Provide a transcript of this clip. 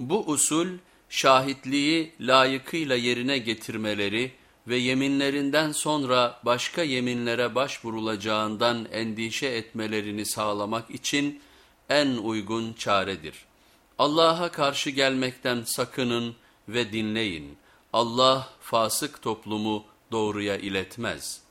Bu usul şahitliği layıkıyla yerine getirmeleri ve yeminlerinden sonra başka yeminlere başvurulacağından endişe etmelerini sağlamak için en uygun çaredir. Allah'a karşı gelmekten sakının ve dinleyin. Allah fasık toplumu doğruya iletmez.''